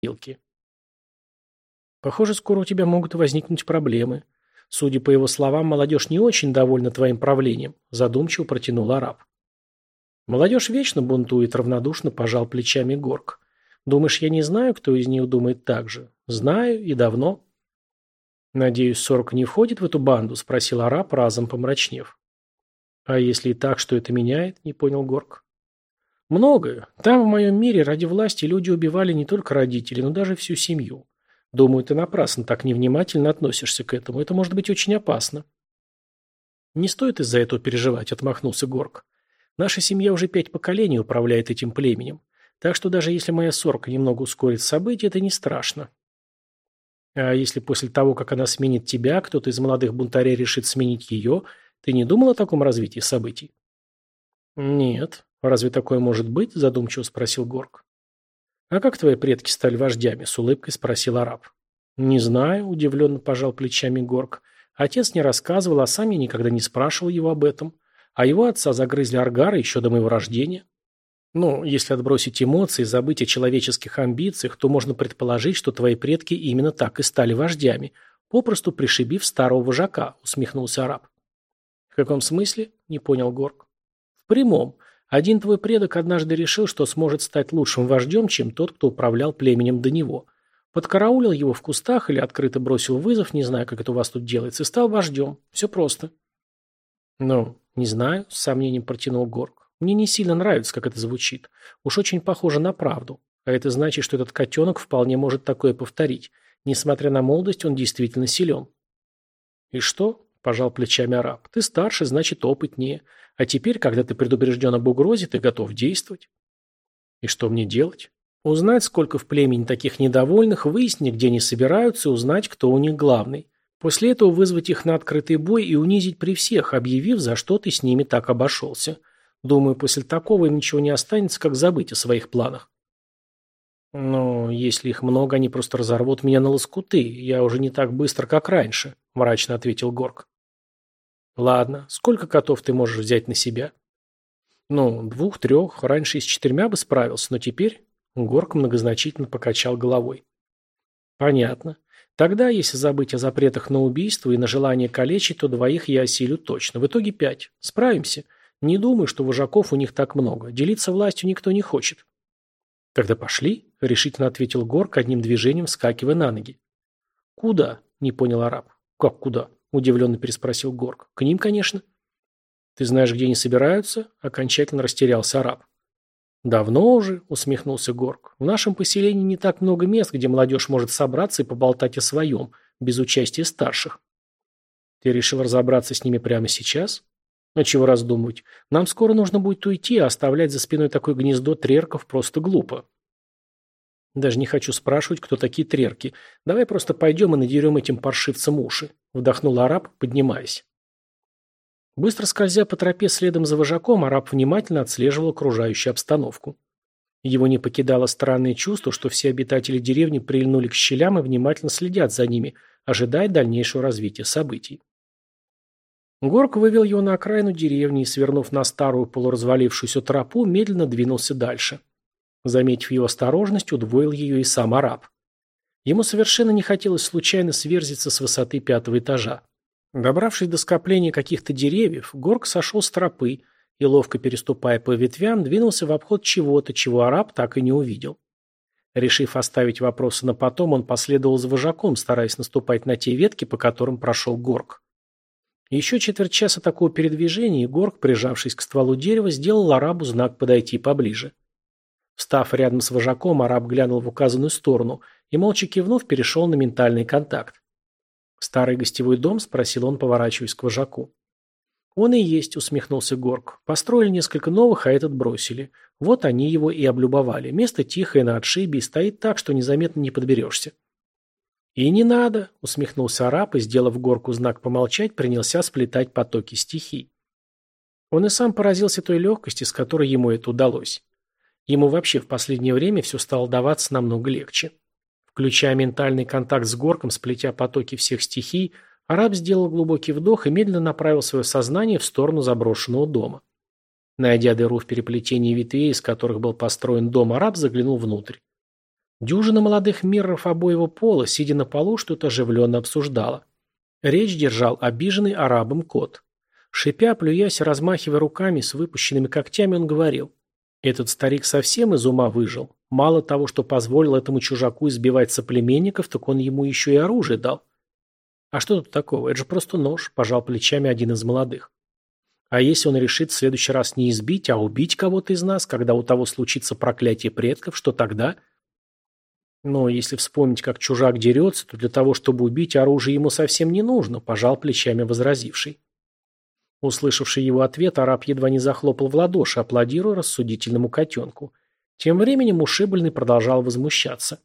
тарелки. Похоже, скоро у тебя могут возникнуть проблемы. Судя по его словам, молодежь не очень довольна твоим правлением, задумчиво протянул араб. Молодежь вечно бунтует, равнодушно пожал плечами Горк. Думаешь, я не знаю, кто из них думает так же? Знаю и давно. Надеюсь, сорок не входит в эту банду? Спросил араб, разом помрачнев. А если и так, что это меняет? Не понял Горк. Многое. Там, в моем мире, ради власти люди убивали не только родителей, но даже всю семью. Думаю, ты напрасно так невнимательно относишься к этому. Это может быть очень опасно. Не стоит из-за этого переживать, отмахнулся Горк. Наша семья уже пять поколений управляет этим племенем. Так что даже если моя сорка немного ускорит события, это не страшно. А если после того, как она сменит тебя, кто-то из молодых бунтарей решит сменить ее, ты не думал о таком развитии событий? Нет. Разве такое может быть? Задумчиво спросил Горк. «А как твои предки стали вождями?» – с улыбкой спросил араб. «Не знаю», – удивленно пожал плечами Горк. Отец не рассказывал, а сам я никогда не спрашивал его об этом. А его отца загрызли аргары еще до моего рождения. Ну, если отбросить эмоции и забыть о человеческих амбициях, то можно предположить, что твои предки именно так и стали вождями, попросту пришибив старого вожака, усмехнулся араб. В каком смысле? Не понял Горк. В прямом. Один твой предок однажды решил, что сможет стать лучшим вождем, чем тот, кто управлял племенем до него. Подкараулил его в кустах или открыто бросил вызов, не знаю, как это у вас тут делается, и стал вождем. Все просто. Ну, не знаю, с сомнением протянул Горг. Мне не сильно нравится, как это звучит. Уж очень похоже на правду. А это значит, что этот котенок вполне может такое повторить. Несмотря на молодость, он действительно силен. И что? Пожал плечами араб. Ты старше, значит опытнее. А теперь, когда ты предупрежден об угрозе, ты готов действовать. И что мне делать? Узнать, сколько в племени таких недовольных, выяснить, где они собираются, узнать, кто у них главный. После этого вызвать их на открытый бой и унизить при всех, объявив, за что ты с ними так обошелся. Думаю, после такого им ничего не останется, как забыть о своих планах. Но если их много, они просто разорвут меня на лоскуты. Я уже не так быстро, как раньше, мрачно ответил Горг. Ладно, сколько котов ты можешь взять на себя? Ну, двух-трех, раньше и с четырьмя бы справился, но теперь... Горк многозначительно покачал головой. Понятно. Тогда, если забыть о запретах на убийство и на желание калечить, то двоих я осилю точно. В итоге пять. Справимся. Не думаю, что вожаков у них так много. Делиться властью никто не хочет. Тогда пошли, решительно ответил Горк одним движением, вскакивая на ноги. Куда? Не понял араб. Как куда? Удивленно переспросил Горг. К ним, конечно. Ты знаешь, где они собираются? Окончательно растерялся араб. Давно уже, усмехнулся Горг. В нашем поселении не так много мест, где молодежь может собраться и поболтать о своем, без участия старших. Ты решил разобраться с ними прямо сейчас? А чего раздумывать? Нам скоро нужно будет уйти, а оставлять за спиной такое гнездо трерков просто глупо. Даже не хочу спрашивать, кто такие трерки. Давай просто пойдем и надерем этим паршивцам уши. Вдохнул араб, поднимаясь. Быстро скользя по тропе следом за вожаком, араб внимательно отслеживал окружающую обстановку. Его не покидало странное чувство, что все обитатели деревни прильнули к щелям и внимательно следят за ними, ожидая дальнейшего развития событий. Горк вывел его на окраину деревни и, свернув на старую полуразвалившуюся тропу, медленно двинулся дальше. Заметив его осторожность, удвоил ее и сам араб. Ему совершенно не хотелось случайно сверзиться с высоты пятого этажа. Добравшись до скопления каких-то деревьев, Горк сошел с тропы и, ловко переступая по ветвям, двинулся в обход чего-то, чего араб так и не увидел. Решив оставить вопросы на потом, он последовал за вожаком, стараясь наступать на те ветки, по которым прошел Горк. Еще четверть часа такого передвижения, и Горк, прижавшись к стволу дерева, сделал арабу знак подойти поближе. Встав рядом с вожаком, араб глянул в указанную сторону и, молча кивнув, перешел на ментальный контакт. «Старый гостевой дом?» – спросил он, поворачиваясь к вожаку. «Он и есть», – усмехнулся Горг. «Построили несколько новых, а этот бросили. Вот они его и облюбовали. Место тихое на отшибе и стоит так, что незаметно не подберешься». «И не надо», – усмехнулся араб и, сделав горку знак помолчать, принялся сплетать потоки стихий. Он и сам поразился той легкости, с которой ему это удалось. Ему вообще в последнее время все стало даваться намного легче. Включая ментальный контакт с горком, сплетя потоки всех стихий, араб сделал глубокий вдох и медленно направил свое сознание в сторону заброшенного дома. Найдя дыру в переплетении ветвей, из которых был построен дом, араб заглянул внутрь. Дюжина молодых мирров обоего пола, сидя на полу, что-то оживленно обсуждала. Речь держал обиженный арабом кот. Шипя, плюясь, размахивая руками с выпущенными когтями, он говорил. Этот старик совсем из ума выжил. Мало того, что позволил этому чужаку избивать соплеменников, так он ему еще и оружие дал. А что тут такого? Это же просто нож, пожал плечами один из молодых. А если он решит в следующий раз не избить, а убить кого-то из нас, когда у того случится проклятие предков, что тогда? Но если вспомнить, как чужак дерется, то для того, чтобы убить, оружие ему совсем не нужно, пожал плечами возразивший. Услышавший его ответ, араб едва не захлопал в ладоши, аплодируя рассудительному котенку. Тем временем ушибленный продолжал возмущаться.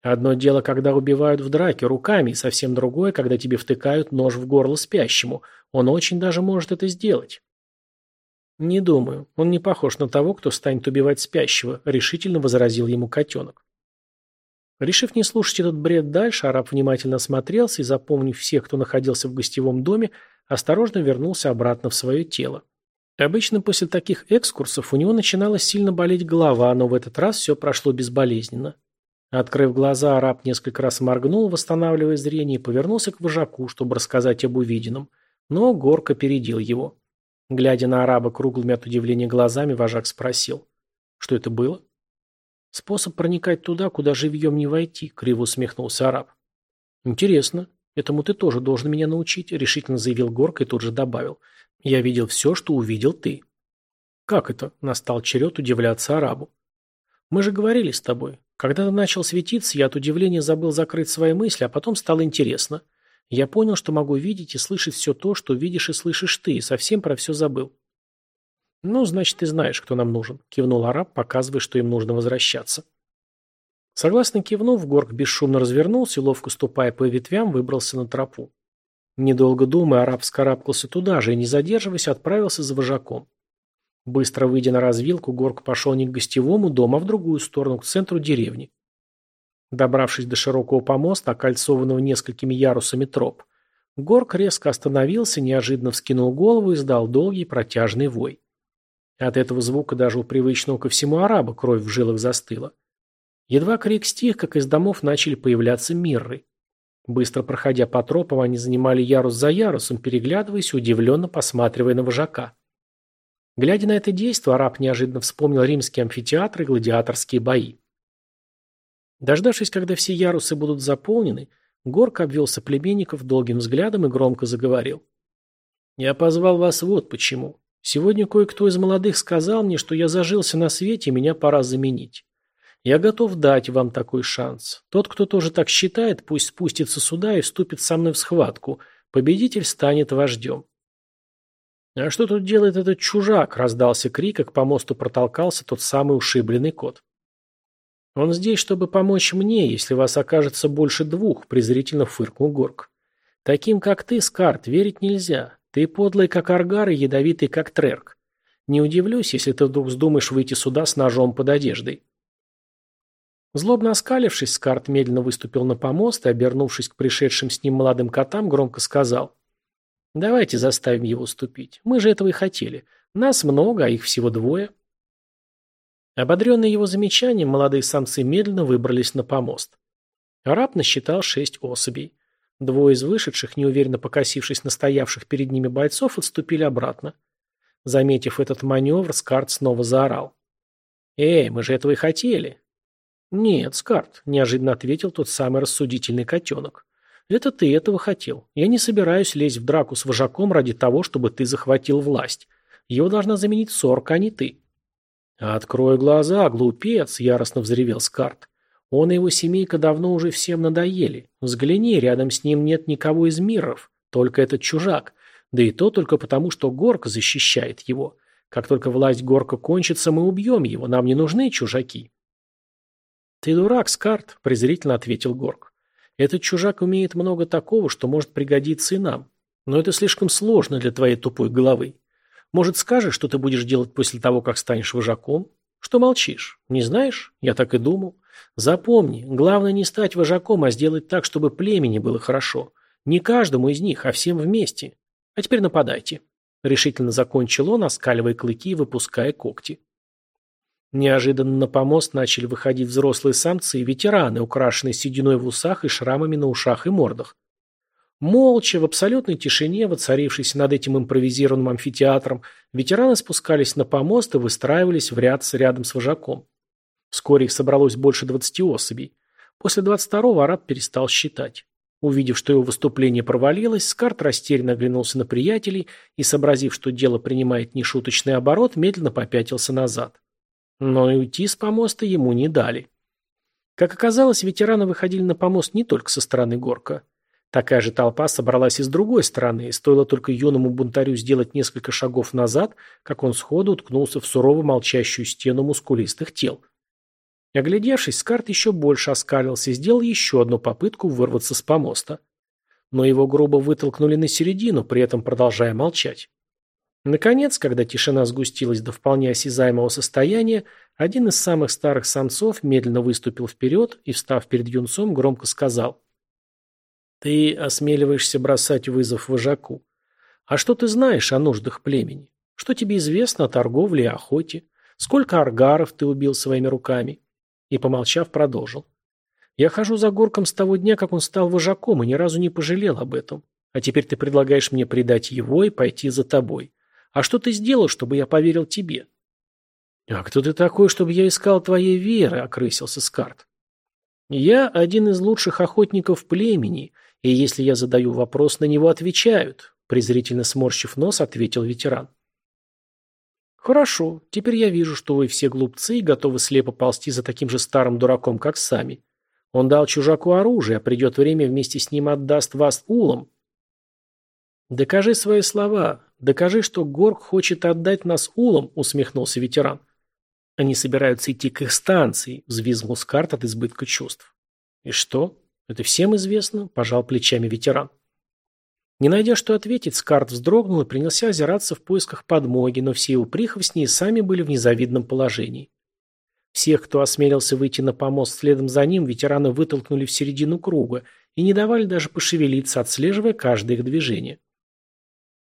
Одно дело, когда убивают в драке руками, и совсем другое, когда тебе втыкают нож в горло спящему. Он очень даже может это сделать. «Не думаю. Он не похож на того, кто станет убивать спящего», — решительно возразил ему котенок. Решив не слушать этот бред дальше, араб внимательно осмотрелся и, запомнив всех, кто находился в гостевом доме, осторожно вернулся обратно в свое тело. Обычно после таких экскурсов у него начинала сильно болеть голова, но в этот раз все прошло безболезненно. Открыв глаза, араб несколько раз моргнул, восстанавливая зрение, и повернулся к вожаку, чтобы рассказать об увиденном. Но Горк опередил его. Глядя на араба круглыми от удивления глазами, вожак спросил. Что это было? Способ проникать туда, куда живьем не войти, криво усмехнулся араб. Интересно. Этому ты тоже должен меня научить, решительно заявил Горк и тут же добавил. Я видел все, что увидел ты. Как это? Настал черед удивляться арабу. Мы же говорили с тобой. Когда ты начал светиться, я от удивления забыл закрыть свои мысли, а потом стало интересно. Я понял, что могу видеть и слышать все то, что видишь и слышишь ты, и совсем про все забыл. «Ну, значит, ты знаешь, кто нам нужен», – кивнул араб, показывая, что им нужно возвращаться. Согласно кивнув, Горг бесшумно развернулся и, ловко ступая по ветвям, выбрался на тропу. Недолго думая, араб вскарабкался туда же и, не задерживаясь, отправился за вожаком. Быстро выйдя на развилку, Горг пошел не к гостевому дому, а в другую сторону, к центру деревни. Добравшись до широкого помоста, окольцованного несколькими ярусами троп, Горг резко остановился, неожиданно вскинул голову и издал долгий протяжный вой. От этого звука даже у привычного ко всему араба кровь в жилах застыла. Едва крик стих, как из домов начали появляться мирры. Быстро проходя по тропам, они занимали ярус за ярусом, переглядываясь, удивленно посматривая на вожака. Глядя на это действо, араб неожиданно вспомнил римские амфитеатры и гладиаторские бои. Дождавшись, когда все ярусы будут заполнены, Горк обвел соплеменников долгим взглядом и громко заговорил. «Я позвал вас вот почему. Сегодня кое-кто из молодых сказал мне, что я зажился на свете и меня пора заменить. Я готов дать вам такой шанс. Тот, кто тоже так считает, пусть спустится сюда и вступит со мной в схватку. Победитель станет вождем. «А что тут делает этот чужак?» – раздался крик, и к помосту протолкался тот самый ушибленный кот. «Он здесь, чтобы помочь мне, если вас окажется больше двух», – презрительно фыркнул Горг. «Таким, как ты, Скарт, верить нельзя. Ты подлый, как Аргар, и ядовитый, как Трерк. Не удивлюсь, если ты вдруг вздумаешь выйти сюда с ножом под одеждой. Злобно оскалившись, Скарт медленно выступил на помост и, обернувшись к пришедшим с ним молодым котам, громко сказал. «Давайте заставим его ступить. Мы же этого и хотели. Нас много, а их всего двое». Ободренные его замечанием, молодые самцы медленно выбрались на помост. Араб насчитал шесть особей. Двое из вышедших, неуверенно покосившись на стоявших перед ними бойцов, отступили обратно. Заметив этот маневр, Скарт снова заорал. «Эй, мы же этого и хотели!» «Нет, Скарт», – неожиданно ответил тот самый рассудительный котенок. «Это ты этого хотел. Я не собираюсь лезть в драку с вожаком ради того, чтобы ты захватил власть. Его должна заменить Сорка, а не ты». «Открой глаза, глупец!» – яростно взревел Скарт. Он и его семейка давно уже всем надоели. Взгляни, рядом с ним нет никого из миров, только этот чужак. Да и то только потому, что Горка защищает его. Как только власть Горка кончится, мы убьем его, нам не нужны чужаки. «Ты дурак, Скарт», — презрительно ответил Горк. «Этот чужак умеет много такого, что может пригодиться и нам. Но это слишком сложно для твоей тупой головы. Может, скажешь, что ты будешь делать после того, как станешь вожаком? Что молчишь? Не знаешь? Я так и думал. Запомни, главное не стать вожаком, а сделать так, чтобы племени было хорошо. Не каждому из них, а всем вместе. А теперь нападайте. Решительно закончил он, оскаливая клыки и выпуская когти. Неожиданно на помост начали выходить взрослые самцы и ветераны, украшенные сединой в усах и шрамами на ушах и мордах. Молча, в абсолютной тишине, воцарившейся над этим импровизированным амфитеатром, ветераны спускались на помост и выстраивались в ряд рядом с вожаком. Вскоре их собралось больше двадцати особей. После двадцать второго араб перестал считать. Увидев, что его выступление провалилось, Скарт растерянно оглянулся на приятелей и, сообразив, что дело принимает нешуточный оборот, медленно попятился назад. Но и уйти с помоста ему не дали. Как оказалось, ветераны выходили на помост не только со стороны горка. Такая же толпа собралась и с другой стороны, и стоило только юному бунтарю сделать несколько шагов назад, как он сходу уткнулся в сурово молчащую стену мускулистых тел. Оглядевшись, Скарт еще больше оскалился и сделал еще одну попытку вырваться с помоста. Но его грубо вытолкнули на середину, при этом продолжая молчать. Наконец, когда тишина сгустилась до вполне осязаемого состояния, один из самых старых самцов медленно выступил вперед и, встав перед юнцом, громко сказал – ты осмеливаешься бросать вызов вожаку. А что ты знаешь о нуждах племени? Что тебе известно о торговле и охоте? Сколько аргаров ты убил своими руками? И, помолчав, продолжил. Я хожу за горком с того дня, как он стал вожаком, и ни разу не пожалел об этом. А теперь ты предлагаешь мне предать его и пойти за тобой. А что ты сделал, чтобы я поверил тебе? А кто ты такой, чтобы я искал твоей веры, окрысился Скарт. Я один из лучших охотников племени, и если я задаю вопрос, на него отвечают, презрительно сморщив нос, ответил ветеран. Хорошо, теперь я вижу, что вы все глупцы и готовы слепо ползти за таким же старым дураком, как сами. Он дал чужаку оружие, а придет время вместе с ним отдаст вас улом. Докажи свои слова. Докажи, что Горг хочет отдать нас улом, усмехнулся ветеран. Они собираются идти к их станции, взвизгнул Скарт от избытка чувств. И что? Это всем известно, пожал плечами ветеран. Не найдя что ответить, Скарт вздрогнул и принялся озираться в поисках подмоги, но все его прихвостни сами были в незавидном положении. Всех, кто осмелился выйти на помост следом за ним, ветераны вытолкнули в середину круга и не давали даже пошевелиться, отслеживая каждое их движение.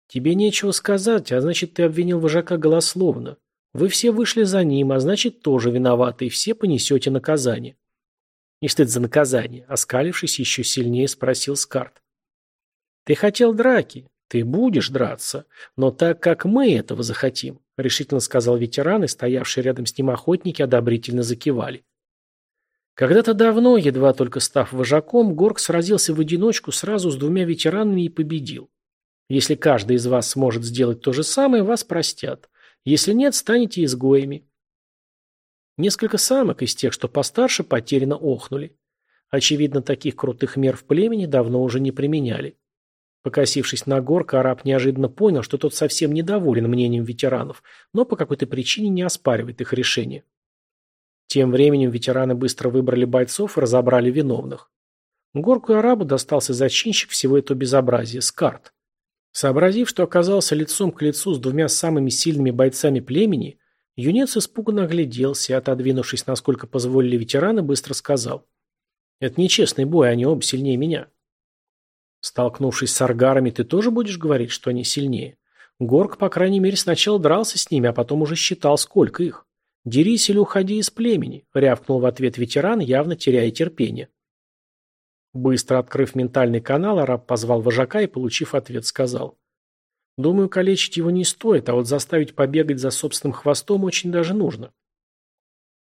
«Тебе нечего сказать, а значит, ты обвинил вожака голословно. Вы все вышли за ним, а значит, тоже виноваты, и все понесете наказание». Не стыд за наказание, оскалившись еще сильнее, спросил Скарт. Ты хотел драки, ты будешь драться, но так, как мы этого захотим, решительно сказал ветеран, и стоявшие рядом с ним охотники одобрительно закивали. Когда-то давно, едва только став вожаком, Горг сразился в одиночку сразу с двумя ветеранами и победил. Если каждый из вас сможет сделать то же самое, вас простят. Если нет, станете изгоями. Несколько самок из тех, что постарше, потеряно охнули. Очевидно, таких крутых мер в племени давно уже не применяли. Покосившись на горка, араб неожиданно понял, что тот совсем недоволен мнением ветеранов, но по какой-то причине не оспаривает их решение. Тем временем ветераны быстро выбрали бойцов и разобрали виновных. Горку и арабу достался зачинщик всего этого безобразия – Скарт. Сообразив, что оказался лицом к лицу с двумя самыми сильными бойцами племени, Юнец испуганно огляделся и, отодвинувшись, насколько позволили ветераны, быстро сказал. «Это нечестный бой, они оба сильнее меня». «Столкнувшись с аргарами, ты тоже будешь говорить, что они сильнее?» Горг, по крайней мере, сначала дрался с ними, а потом уже считал, сколько их. «Дерись или уходи из племени», — рявкнул в ответ ветеран, явно теряя терпение. Быстро открыв ментальный канал, араб позвал вожака и, получив ответ, сказал. Думаю, калечить его не стоит, а вот заставить побегать за собственным хвостом очень даже нужно.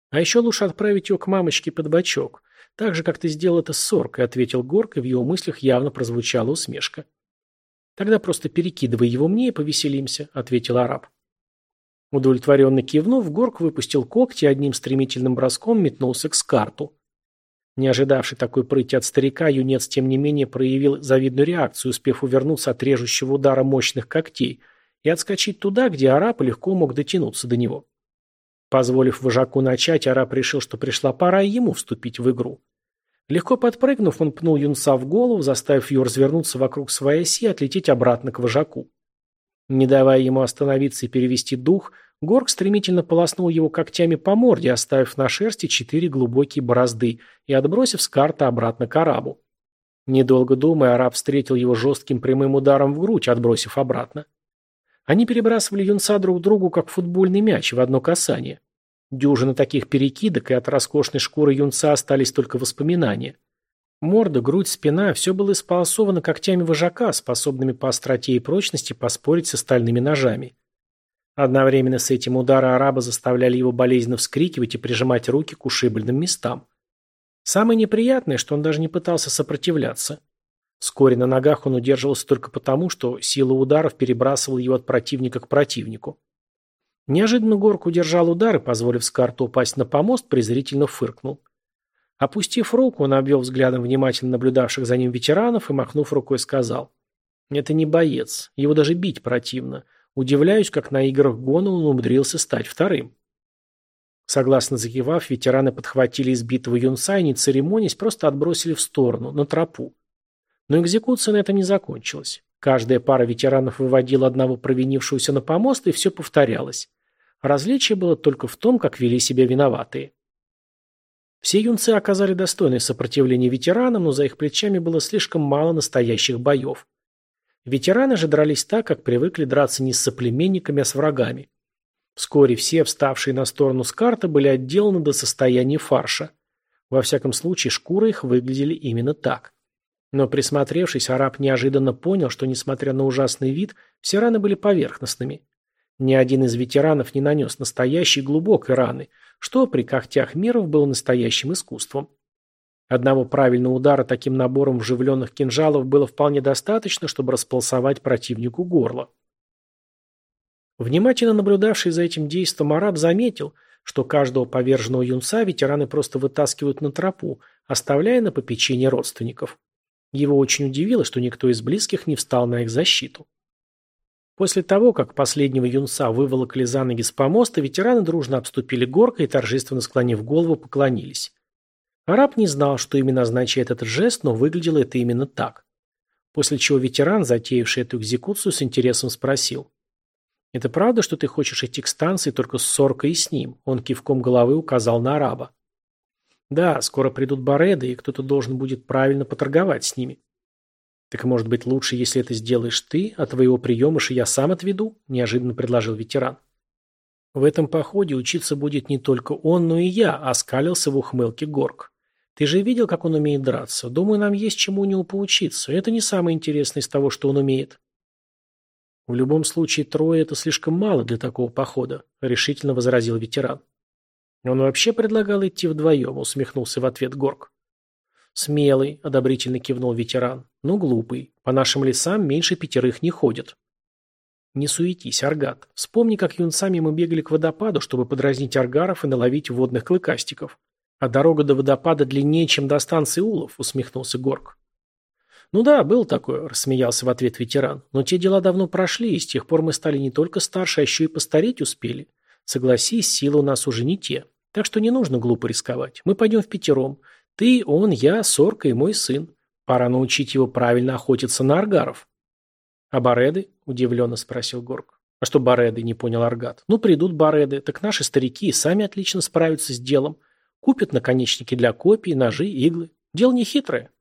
А еще лучше отправить его к мамочке под бочок. Так же, как ты сделал это с соркой, ответил Горк, и в его мыслях явно прозвучала усмешка. Тогда просто перекидывай его мне и повеселимся, ответил араб. Удовлетворенно кивнув, Горк выпустил когти и одним стремительным броском метнулся к скарту. Не ожидавший такой прыти от старика, юнец, тем не менее, проявил завидную реакцию, успев увернуться от режущего удара мощных когтей и отскочить туда, где араб легко мог дотянуться до него. Позволив вожаку начать, араб решил, что пришла пора ему вступить в игру. Легко подпрыгнув, он пнул юнца в голову, заставив ее развернуться вокруг своей оси и отлететь обратно к вожаку. Не давая ему остановиться и перевести дух, Горг стремительно полоснул его когтями по морде, оставив на шерсти четыре глубокие борозды и отбросив с карты обратно к арабу. Недолго думая, араб встретил его жестким прямым ударом в грудь, отбросив обратно. Они перебрасывали юнца друг другу, как футбольный мяч, в одно касание. Дюжины таких перекидок, и от роскошной шкуры юнца остались только воспоминания. Морда, грудь, спина – все было исполосовано когтями вожака, способными по остроте и прочности поспорить с остальными ножами. Одновременно с этим удары араба заставляли его болезненно вскрикивать и прижимать руки к ушибленным местам. Самое неприятное, что он даже не пытался сопротивляться. Вскоре на ногах он удерживался только потому, что сила ударов перебрасывала его от противника к противнику. Неожиданно Горк удержал удар и, позволив Скарту упасть на помост, презрительно фыркнул. Опустив руку, он обвел взглядом внимательно наблюдавших за ним ветеранов и, махнув рукой, сказал. «Это не боец. Его даже бить противно. Удивляюсь, как на играх Гона он умудрился стать вторым». Согласно закивав, ветераны подхватили избитого юнца и, не церемонясь, просто отбросили в сторону, на тропу. Но экзекуция на этом не закончилась. Каждая пара ветеранов выводила одного провинившегося на помост, и все повторялось. Различие было только в том, как вели себя виноватые. Все юнцы оказали достойное сопротивление ветеранам, но за их плечами было слишком мало настоящих боев. Ветераны же дрались так, как привыкли драться не с соплеменниками, а с врагами. Вскоре все, вставшие на сторону с карты, были отделаны до состояния фарша. Во всяком случае, шкуры их выглядели именно так. Но присмотревшись, араб неожиданно понял, что, несмотря на ужасный вид, все раны были поверхностными. Ни один из ветеранов не нанес настоящей глубокой раны, что при когтях миров было настоящим искусством. Одного правильного удара таким набором вживленных кинжалов было вполне достаточно, чтобы располосовать противнику горло. Внимательно наблюдавший за этим действом араб заметил, что каждого поверженного юнца ветераны просто вытаскивают на тропу, оставляя на попечение родственников. Его очень удивило, что никто из близких не встал на их защиту. После того, как последнего юнца выволокли за ноги с помоста, ветераны дружно обступили горкой и, торжественно склонив голову, поклонились. Араб не знал, что именно означает этот жест, но выглядело это именно так. После чего ветеран, затеявший эту экзекуцию, с интересом спросил. «Это правда, что ты хочешь идти к станции только с Соркой и с ним?» Он кивком головы указал на араба. «Да, скоро придут бареды, и кто-то должен будет правильно поторговать с ними». «Так, может быть, лучше, если это сделаешь ты, а твоего приемыша я сам отведу?» – неожиданно предложил ветеран. «В этом походе учиться будет не только он, но и я», – оскалился в ухмылке Горк. «Ты же видел, как он умеет драться? Думаю, нам есть чему у него поучиться. Это не самое интересное из того, что он умеет». «В любом случае, трое – это слишком мало для такого похода», – решительно возразил ветеран. «Он вообще предлагал идти вдвоем», – усмехнулся в ответ Горк. «Смелый», – одобрительно кивнул ветеран, – «но глупый. По нашим лесам меньше пятерых не ходят». «Не суетись, Аргат. Вспомни, как юнцами мы бегали к водопаду, чтобы подразнить аргаров и наловить водных клыкастиков. А дорога до водопада длиннее, чем до станции Улов», – усмехнулся Горк. «Ну да, был такое», – рассмеялся в ответ ветеран. «Но те дела давно прошли, и с тех пор мы стали не только старше, а еще и постареть успели. Согласись, силы у нас уже не те. Так что не нужно глупо рисковать. Мы пойдем в пятером. Ты, он, я, Сорка и мой сын. Пора научить его правильно охотиться на аргаров. А бареды? Удивленно спросил Горг. А что бареды? Не понял Аргат. Ну, придут бареды, так наши старики сами отлично справятся с делом. Купят наконечники для копий, ножи, иглы. Дело не хитрое.